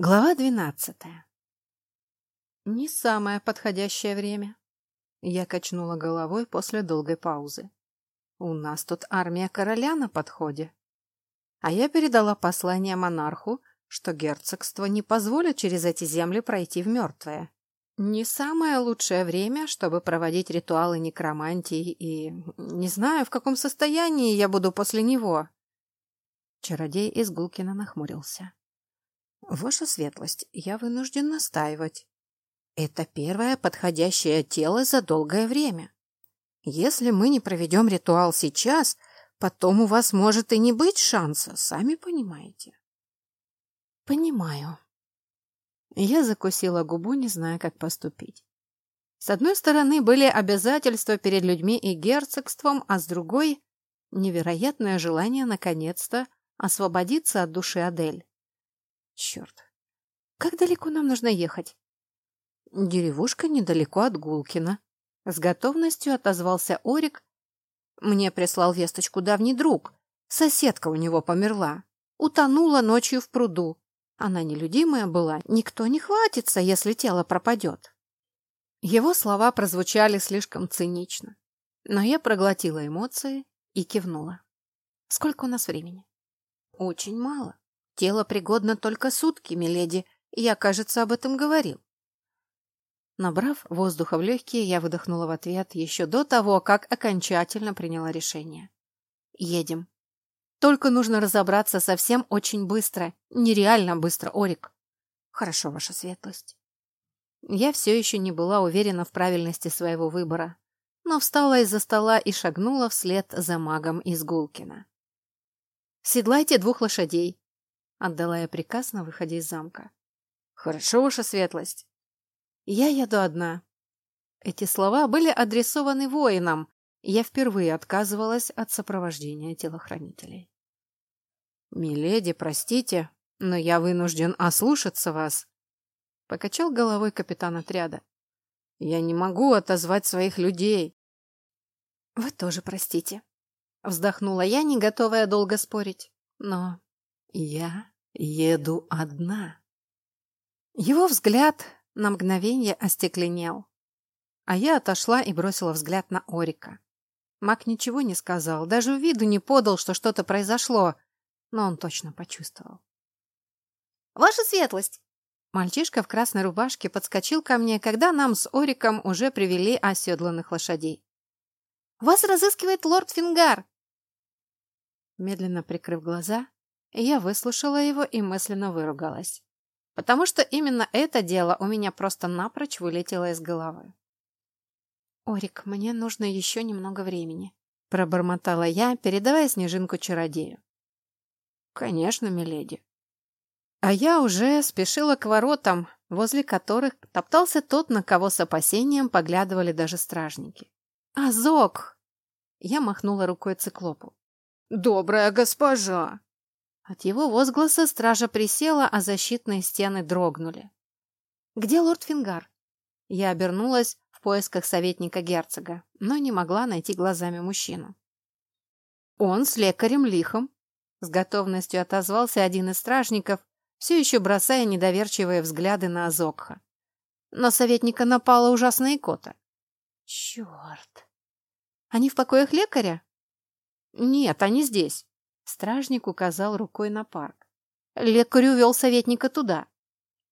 Глава двенадцатая. Не самое подходящее время. Я качнула головой после долгой паузы. У нас тут армия короля на подходе. А я передала послание монарху, что герцогство не позволит через эти земли пройти в мертвое. Не самое лучшее время, чтобы проводить ритуалы некромантии, и не знаю, в каком состоянии я буду после него. Чародей из Гулкина нахмурился. Ваша светлость, я вынужден настаивать. Это первое подходящее тело за долгое время. Если мы не проведем ритуал сейчас, потом у вас может и не быть шанса, сами понимаете. Понимаю. Я закусила губу, не зная, как поступить. С одной стороны были обязательства перед людьми и герцогством, а с другой — невероятное желание наконец-то освободиться от души Адель. Черт, как далеко нам нужно ехать? Деревушка недалеко от Гулкина. С готовностью отозвался Орик. Мне прислал весточку давний друг. Соседка у него померла. Утонула ночью в пруду. Она нелюдимая была, никто не хватится, если тело пропадет. Его слова прозвучали слишком цинично, но я проглотила эмоции и кивнула. Сколько у нас времени? Очень мало. Тело пригодно только сутки, миледи, я, кажется, об этом говорил. Набрав воздуха в легкие, я выдохнула в ответ еще до того, как окончательно приняла решение. Едем. Только нужно разобраться совсем очень быстро. Нереально быстро, Орик. Хорошо, ваша светлость. Я все еще не была уверена в правильности своего выбора, но встала из-за стола и шагнула вслед за магом из Гулкина. «Седлайте двух лошадей», — отдала я приказ на выходе из замка. «Хорошо, ваша светлость». «Я еду одна». Эти слова были адресованы воинам, я впервые отказывалась от сопровождения телохранителей. «Миледи, простите, но я вынужден ослушаться вас», — покачал головой капитан отряда. «Я не могу отозвать своих людей». «Вы тоже простите», — вздохнула я, не готовая долго спорить. «Но я еду одна». Его взгляд на мгновение остекленел, а я отошла и бросила взгляд на Орика. Мак ничего не сказал, даже виду не подал, что что-то произошло, но он точно почувствовал. «Ваша светлость!» Мальчишка в красной рубашке подскочил ко мне, когда нам с Ориком уже привели оседланных лошадей. «Вас разыскивает лорд Фингар!» Медленно прикрыв глаза, я выслушала его и мысленно выругалась, потому что именно это дело у меня просто напрочь вылетело из головы. «Орик, мне нужно еще немного времени», — пробормотала я, передавая снежинку чародею. «Конечно, миледи». А я уже спешила к воротам, возле которых топтался тот, на кого с опасением поглядывали даже стражники. «Азок!» Я махнула рукой циклопу. «Добрая госпожа!» От его возгласа стража присела, а защитные стены дрогнули. «Где лорд Фингар?» Я обернулась, в поисках советника герцога, но не могла найти глазами мужчину. «Он с лекарем лихом», — с готовностью отозвался один из стражников, все еще бросая недоверчивые взгляды на Азокха. Но советника напала ужасная икота. «Черт! Они в покоях лекаря?» «Нет, они здесь», — стражник указал рукой на парк. «Лекарь увел советника туда».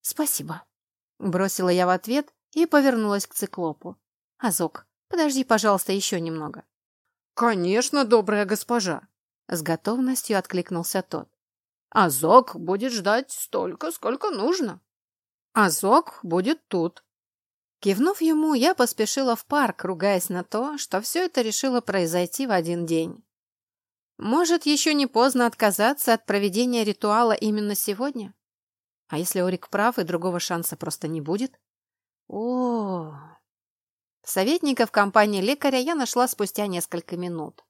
«Спасибо», — бросила я в ответ и повернулась к циклопу. «Азок, подожди, пожалуйста, еще немного». «Конечно, добрая госпожа!» С готовностью откликнулся тот. «Азок будет ждать столько, сколько нужно. Азок будет тут». Кивнув ему, я поспешила в парк, ругаясь на то, что все это решило произойти в один день. Может, еще не поздно отказаться от проведения ритуала именно сегодня? А если Орик прав и другого шанса просто не будет? О, Советника в компании лекаря я нашла спустя несколько минут.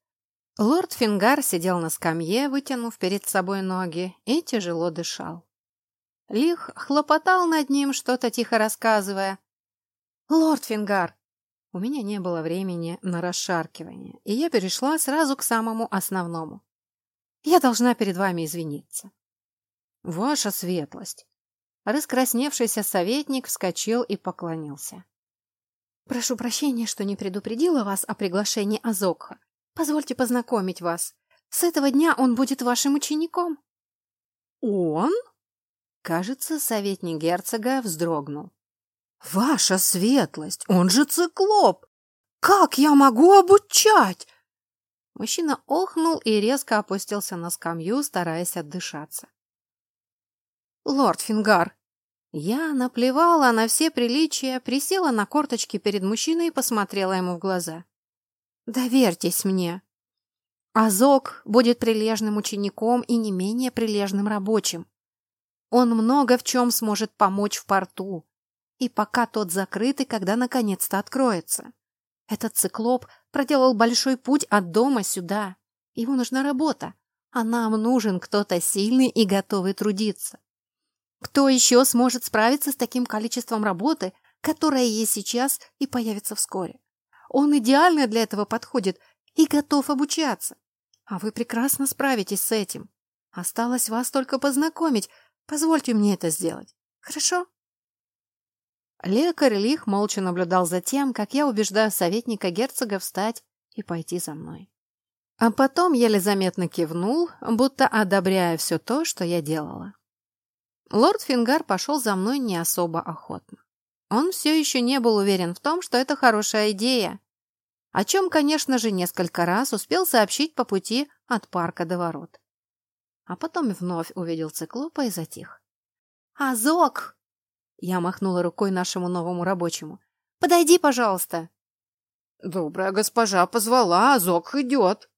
Лорд Фингар сидел на скамье, вытянув перед собой ноги, и тяжело дышал. Лих хлопотал над ним, что-то тихо рассказывая. «Лорд Фингар!» У меня не было времени на расшаркивание, и я перешла сразу к самому основному. «Я должна перед вами извиниться». «Ваша светлость!» Раскрасневшийся советник вскочил и поклонился. «Прошу прощения, что не предупредила вас о приглашении Азокха. Позвольте познакомить вас. С этого дня он будет вашим учеником». «Он?» Кажется, советник герцога вздрогнул. «Ваша светлость, он же циклоп! Как я могу обучать?» Мужчина охнул и резко опустился на скамью, стараясь отдышаться. «Лорд Фингар!» Я наплевала на все приличия, присела на корточки перед мужчиной и посмотрела ему в глаза. «Доверьтесь мне. Азок будет прилежным учеником и не менее прилежным рабочим. Он много в чем сможет помочь в порту, и пока тот закрыт, и когда наконец-то откроется. Этот циклоп проделал большой путь от дома сюда. Ему нужна работа, а нам нужен кто-то сильный и готовый трудиться. Кто еще сможет справиться с таким количеством работы, которая есть сейчас и появится вскоре? Он идеально для этого подходит и готов обучаться. А вы прекрасно справитесь с этим. Осталось вас только познакомить. Позвольте мне это сделать. Хорошо? Лекарь Лих молча наблюдал за тем, как я убеждаю советника герцога встать и пойти за мной. А потом еле заметно кивнул, будто одобряя все то, что я делала. Лорд Фингар пошел за мной не особо охотно. Он все еще не был уверен в том, что это хорошая идея, о чем, конечно же, несколько раз успел сообщить по пути от парка до ворот. А потом вновь увидел циклопа и затих. «Азок!» Я махнула рукой нашему новому рабочему. «Подойди, пожалуйста!» «Добрая госпожа позвала, Азок идет!»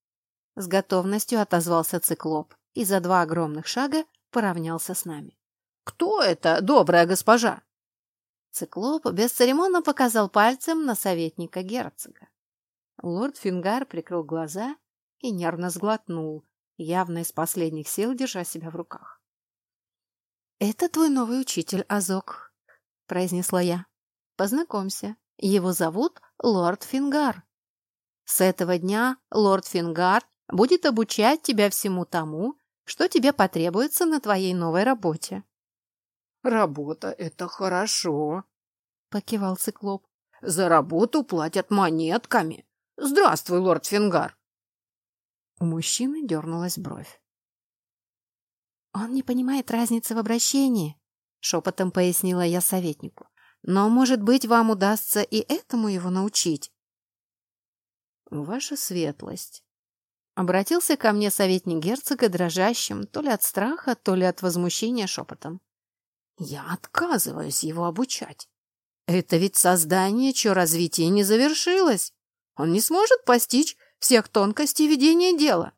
С готовностью отозвался циклоп и за два огромных шага поравнялся с нами. «Кто это, добрая госпожа?» Циклоп бесцеремонно показал пальцем на советника герцога. Лорд Фингар прикрыл глаза и нервно сглотнул, явно из последних сил держа себя в руках. «Это твой новый учитель, Азок», — произнесла я. «Познакомься, его зовут Лорд Фингар. С этого дня Лорд Фингар будет обучать тебя всему тому, что тебе потребуется на твоей новой работе». «Работа — это хорошо», — покивал циклоп. «За работу платят монетками. Здравствуй, лорд Фингар». У мужчины дернулась бровь. «Он не понимает разницы в обращении», шепотом пояснила я советнику. Но, может быть, вам удастся и этому его научить. Ваша светлость. Обратился ко мне советник герцога дрожащим, то ли от страха, то ли от возмущения шепотом. Я отказываюсь его обучать. Это ведь создание, чье развитие не завершилось. Он не сможет постичь всех тонкостей ведения дела.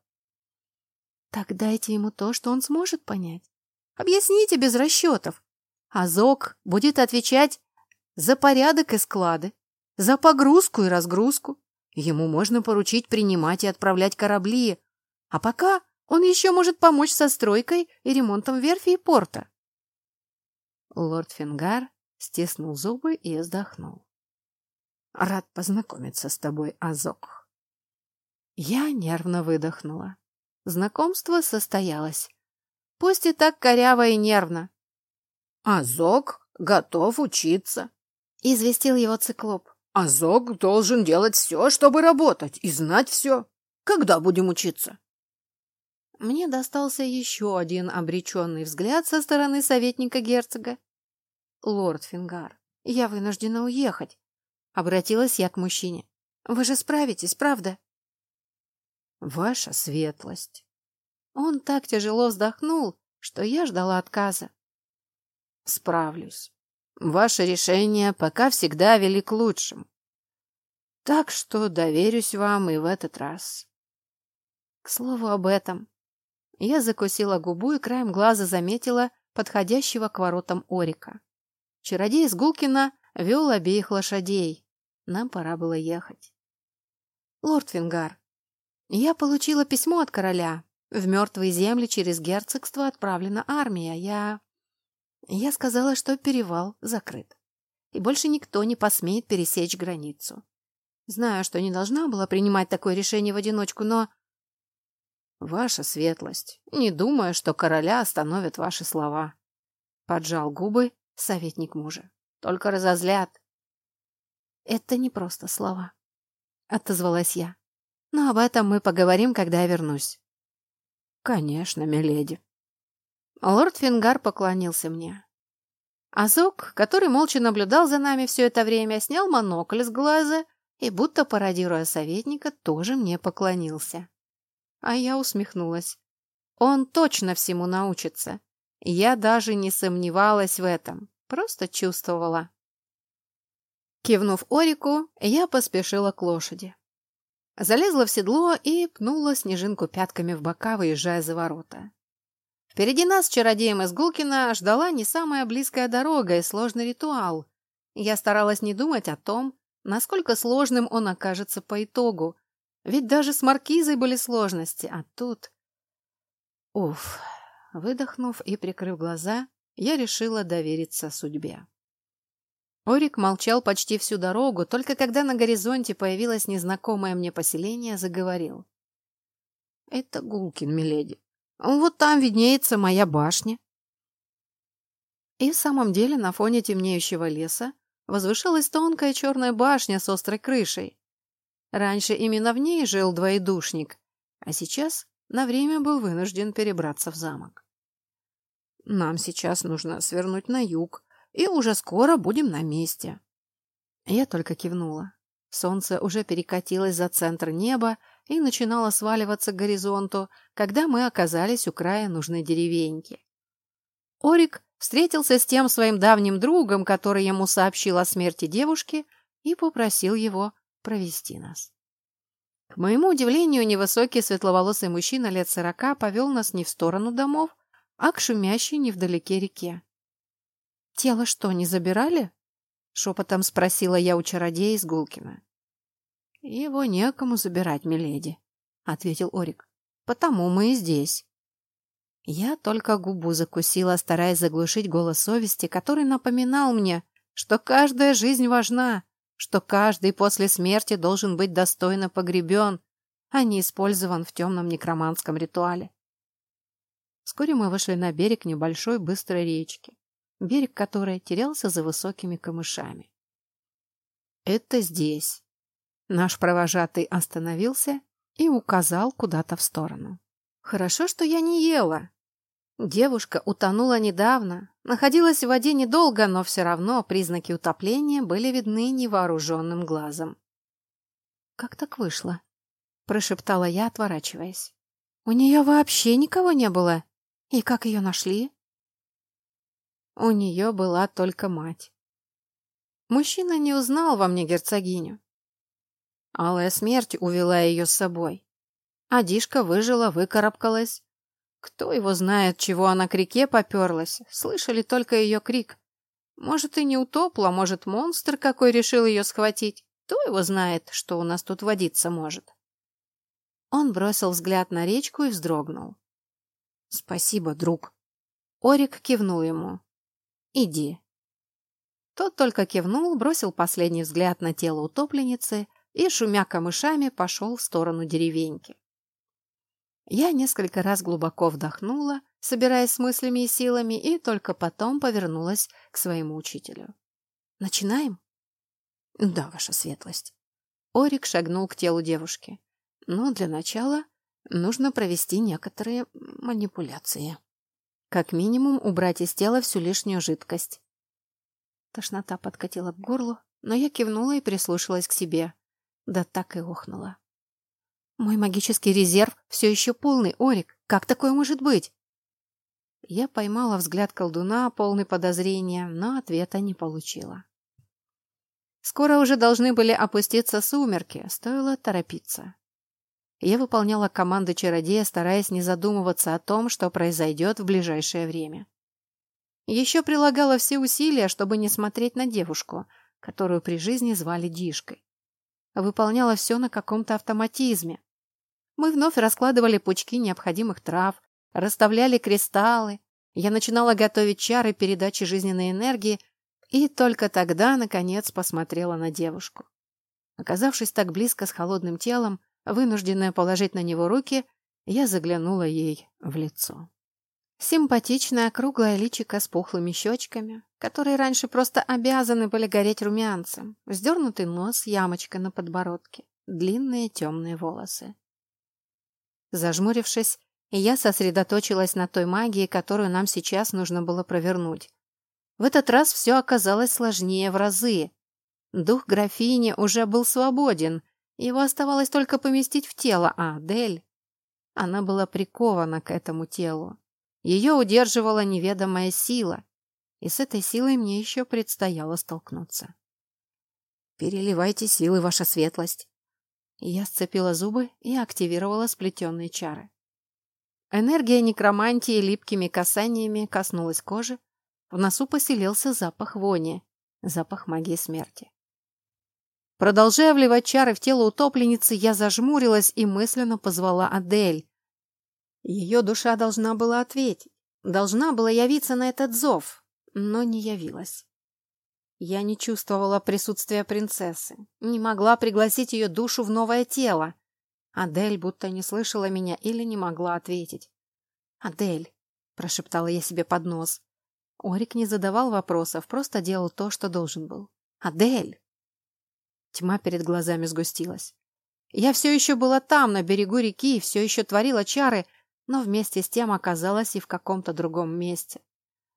Так дайте ему то, что он сможет понять. Объясните без расчетов, Азок будет отвечать за порядок и склады, за погрузку и разгрузку. Ему можно поручить принимать и отправлять корабли, а пока он еще может помочь со стройкой и ремонтом верфи и порта. Лорд Фингар стиснул зубы и вздохнул. Рад познакомиться с тобой, Азок. Я нервно выдохнула. Знакомство состоялось. Пусть и так коряво и нервно, Азок готов учиться, — известил его циклоп. Азок должен делать все, чтобы работать и знать все. Когда будем учиться? Мне достался еще один обреченный взгляд со стороны советника герцога. «Лорд Фингар, я вынуждена уехать», — обратилась я к мужчине. «Вы же справитесь, правда?» «Ваша светлость». Он так тяжело вздохнул, что я ждала отказа. Справлюсь. Ваше решение пока всегда вели к лучшему. Так что доверюсь вам и в этот раз. К слову об этом. Я закусила губу и краем глаза заметила подходящего к воротам Орика. Чародей из Гулкина вел обеих лошадей. Нам пора было ехать. Лорд Фингар, я получила письмо от короля. В мертвые земли через герцогство отправлена армия. Я... Я сказала, что перевал закрыт, и больше никто не посмеет пересечь границу. Знаю, что не должна была принимать такое решение в одиночку, но... Ваша светлость, не думаю, что короля остановят ваши слова. Поджал губы советник мужа. Только разозлят. Это не просто слова. Отозвалась я. Но об этом мы поговорим, когда я вернусь. Конечно, миледи. Лорд Фингар поклонился мне. Азок, который молча наблюдал за нами все это время, снял монокль с глаза и, будто пародируя советника, тоже мне поклонился. А я усмехнулась. Он точно всему научится. Я даже не сомневалась в этом, просто чувствовала. Кивнув Орику, я поспешила к лошади. Залезла в седло и пнула снежинку пятками в бока, выезжая за ворота. Впереди нас чародеем из Гулкина ждала не самая близкая дорога и сложный ритуал. Я старалась не думать о том, насколько сложным он окажется по итогу. Ведь даже с маркизой были сложности, а тут... Уф, выдохнув и прикрыв глаза, я решила довериться судьбе. Орик молчал почти всю дорогу, только когда на горизонте появилось незнакомое мне поселение, заговорил. «Это Гулкин, миледи. Вот там виднеется моя башня». И в самом деле на фоне темнеющего леса возвышалась тонкая черная башня с острой крышей. Раньше именно в ней жил двоедушник, а сейчас на время был вынужден перебраться в замок. «Нам сейчас нужно свернуть на юг, и уже скоро будем на месте». Я только кивнула. Солнце уже перекатилось за центр неба и начинало сваливаться к горизонту, когда мы оказались у края нужной деревеньки. Орик встретился с тем своим давним другом, который ему сообщил о смерти девушки, и попросил его провести нас. К моему удивлению, невысокий светловолосый мужчина лет сорока повел нас не в сторону домов, а к шумящей невдалеке реке. «Тело что, не забирали?» — шепотом спросила я у чародея из Гулкина. «Его некому забирать, миледи», — ответил Орик. «Потому мы и здесь». Я только губу закусила, стараясь заглушить голос совести, который напоминал мне, что каждая жизнь важна, что каждый после смерти должен быть достойно погребен, а не использован в темном некроманском ритуале. Вскоре мы вышли на берег небольшой быстрой речки, берег которой терялся за высокими камышами. «Это здесь». Наш провожатый остановился и указал куда-то в сторону. «Хорошо, что я не ела», Девушка утонула недавно, находилась в воде недолго, но все равно признаки утопления были видны невооруженным глазом. «Как так вышло?» – прошептала я, отворачиваясь. «У нее вообще никого не было. И как ее нашли?» У нее была только мать. Мужчина не узнал во мне герцогиню. Алая смерть увела ее с собой. Адишка выжила, выкарабкалась, кто его знает, чего она к реке поперлась, слышали только ее крик. Может, и не утопла, может, монстр какой решил ее схватить. Кто его знает, что у нас тут водиться может. Он бросил взгляд на речку и вздрогнул. «Спасибо, друг». Орик кивнул ему. «Иди». Тот только кивнул, бросил последний взгляд на тело утопленницы и, шумя камышами, пошел в сторону деревеньки. Я несколько раз глубоко вдохнула, собираясь с мыслями и силами, и только потом повернулась к своему учителю. «Начинаем?» «Да, ваша светлость». Орик шагнул к телу девушки. «Но для начала нужно провести некоторые манипуляции. Как минимум убрать из тела всю лишнюю жидкость». Тошнота подкатила к горлу, но я кивнула и прислушалась к себе. Да так и охнула. Мой магический резерв все еще полный, Орик. Как такое может быть? Я поймала взгляд колдуна, полный подозрения, но ответа не получила. Скоро уже должны были опуститься сумерки, стоило торопиться. Я выполняла команды чародея, стараясь не задумываться о том, что произойдет в ближайшее время. Еще прилагала все усилия, чтобы не смотреть на девушку, которую при жизни звали Дишкой. Выполняла все на каком-то автоматизме, мы вновь раскладывали пучки необходимых трав, расставляли кристаллы. Я начинала готовить чары передачи жизненной энергии и только тогда, наконец, посмотрела на девушку. Оказавшись так близко с холодным телом, вынужденная положить на него руки, я заглянула ей в лицо. Симпатичная круглая личико с пухлыми щечками, которые раньше просто обязаны были гореть румянцем, вздернутый нос с ямочкой на подбородке, длинные темные волосы. Зажмурившись, я сосредоточилась на той магии, которую нам сейчас нужно было провернуть. В этот раз все оказалось сложнее в разы. Дух графини уже был свободен, его оставалось только поместить в тело, а Адель... Она была прикована к этому телу. Ее удерживала неведомая сила, и с этой силой мне еще предстояло столкнуться. «Переливайте силы, ваша светлость!» Я сцепила зубы и активировала сплетенные чары. Энергия некромантии липкими касаниями коснулась кожи, в носу поселился запах вони, запах магии смерти. Продолжая вливать чары в тело утопленницы, я зажмурилась и мысленно позвала Адель. Ее душа должна была ответить, должна была явиться на этот зов, но не явилась. Я не чувствовала присутствия принцессы, не могла пригласить ее душу в новое тело. Адель будто не слышала меня или не могла ответить. «Адель», — прошептала я себе под нос. Орик не задавал вопросов, просто делал то, что должен был. «Адель!» Тьма перед глазами сгустилась. Я все еще была там, на берегу реки, и все еще творила чары, но вместе с тем оказалась и в каком-то другом месте.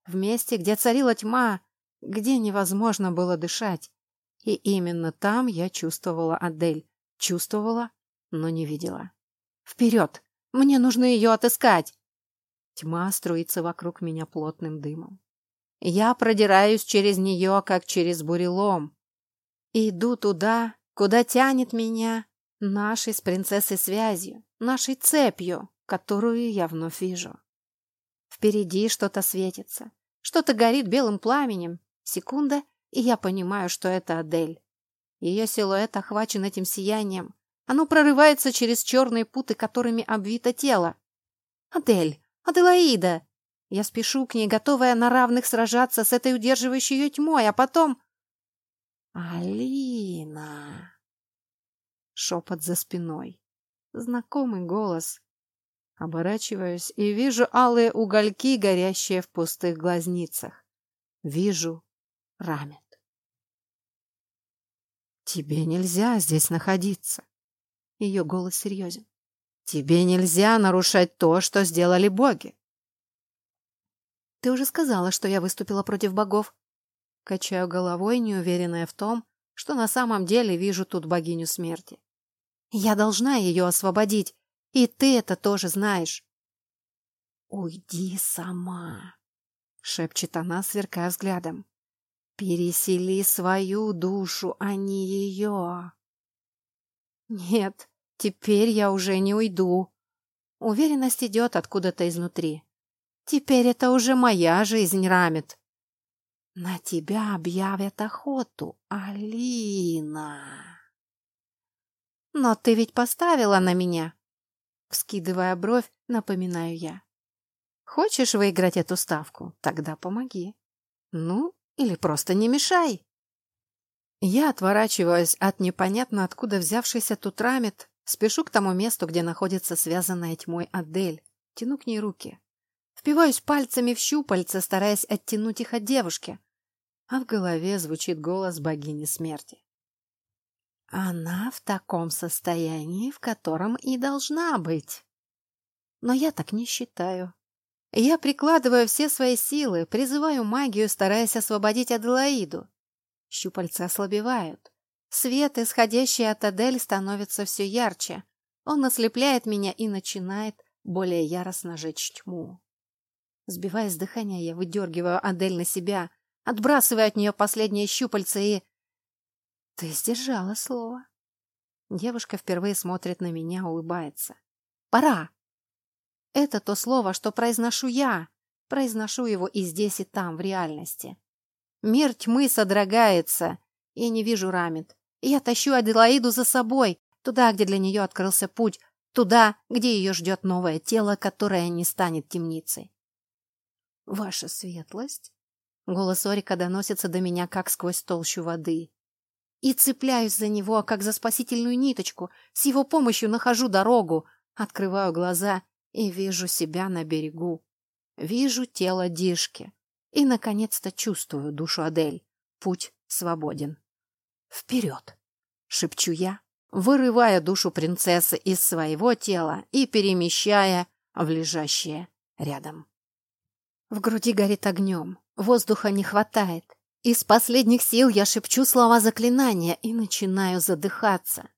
В месте, где царила тьма, где невозможно было дышать. И именно там я чувствовала Адель. Чувствовала, но не видела. «Вперед! Мне нужно ее отыскать!» Тьма струится вокруг меня плотным дымом. Я продираюсь через нее, как через бурелом. Иду туда, куда тянет меня нашей с принцессой связью, нашей цепью, которую я вновь вижу. Впереди что-то светится, что-то горит белым пламенем. Секунда, и я понимаю, что это Адель. Ее силуэт охвачен этим сиянием. Оно прорывается через черные путы, которыми обвито тело. «Адель! Аделаида!» Я спешу к ней, готовая на равных сражаться с этой удерживающей ее тьмой, а потом... «Алина!» Шепот за спиной. Знакомый голос. Оборачиваюсь и вижу алые угольки, горящие в пустых глазницах. Вижу Рамет. «Тебе нельзя здесь находиться!» Ее голос серьезен. «Тебе нельзя нарушать то, что сделали боги!» «Ты уже сказала, что я выступила против богов!» Качаю головой, неуверенная в том, что на самом деле вижу тут богиню смерти. Я должна ее освободить, и ты это тоже знаешь. «Уйди сама», — шепчет она, сверкая взглядом. «Пересели свою душу, а не ее». «Нет, теперь я уже не уйду». Уверенность идет откуда-то изнутри. «Теперь это уже моя жизнь рамит. На тебя объявят охоту, Алина. Но ты ведь поставила на меня. Вскидывая бровь, напоминаю я. Хочешь выиграть эту ставку? Тогда помоги. Ну, или просто не мешай. Я отворачиваюсь от непонятно откуда взявшейся тут рамет, спешу к тому месту, где находится связанная тьмой Адель, тяну к ней руки. Впиваюсь пальцами в щупальца, стараясь оттянуть их от девушки. А в голове звучит голос богини смерти. Она в таком состоянии, в котором и должна быть. Но я так не считаю. Я прикладываю все свои силы, призываю магию, стараясь освободить Аделаиду. Щупальца ослабевают. Свет, исходящий от Адель, становится все ярче. Он ослепляет меня и начинает более яростно жечь тьму. Сбивая с дыхания, я выдергиваю Адель на себя, отбрасываю от нее последние щупальца и... Ты сдержала слово. Девушка впервые смотрит на меня, улыбается. Пора. Это то слово, что произношу я. Произношу его и здесь, и там, в реальности. Мир тьмы содрогается. Я не вижу Рамит. Я тащу Аделаиду за собой, туда, где для нее открылся путь, туда, где ее ждет новое тело, которое не станет темницей. «Ваша светлость?» Голос Орика доносится до меня, как сквозь толщу воды. И цепляюсь за него, как за спасительную ниточку. С его помощью нахожу дорогу, открываю глаза и вижу себя на берегу. Вижу тело Дишки и, наконец-то, чувствую душу Адель. Путь свободен. Вперед! Шепчу я, вырывая душу принцессы из своего тела и перемещая в лежащее рядом. В груди горит огнем, воздуха не хватает. Из последних сил я шепчу слова заклинания и начинаю задыхаться.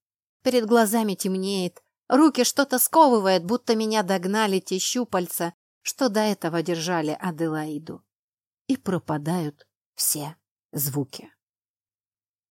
Перед глазами темнеет, руки что-то сковывает, будто меня догнали те щупальца, что до этого держали Аделаиду. И пропадают все звуки.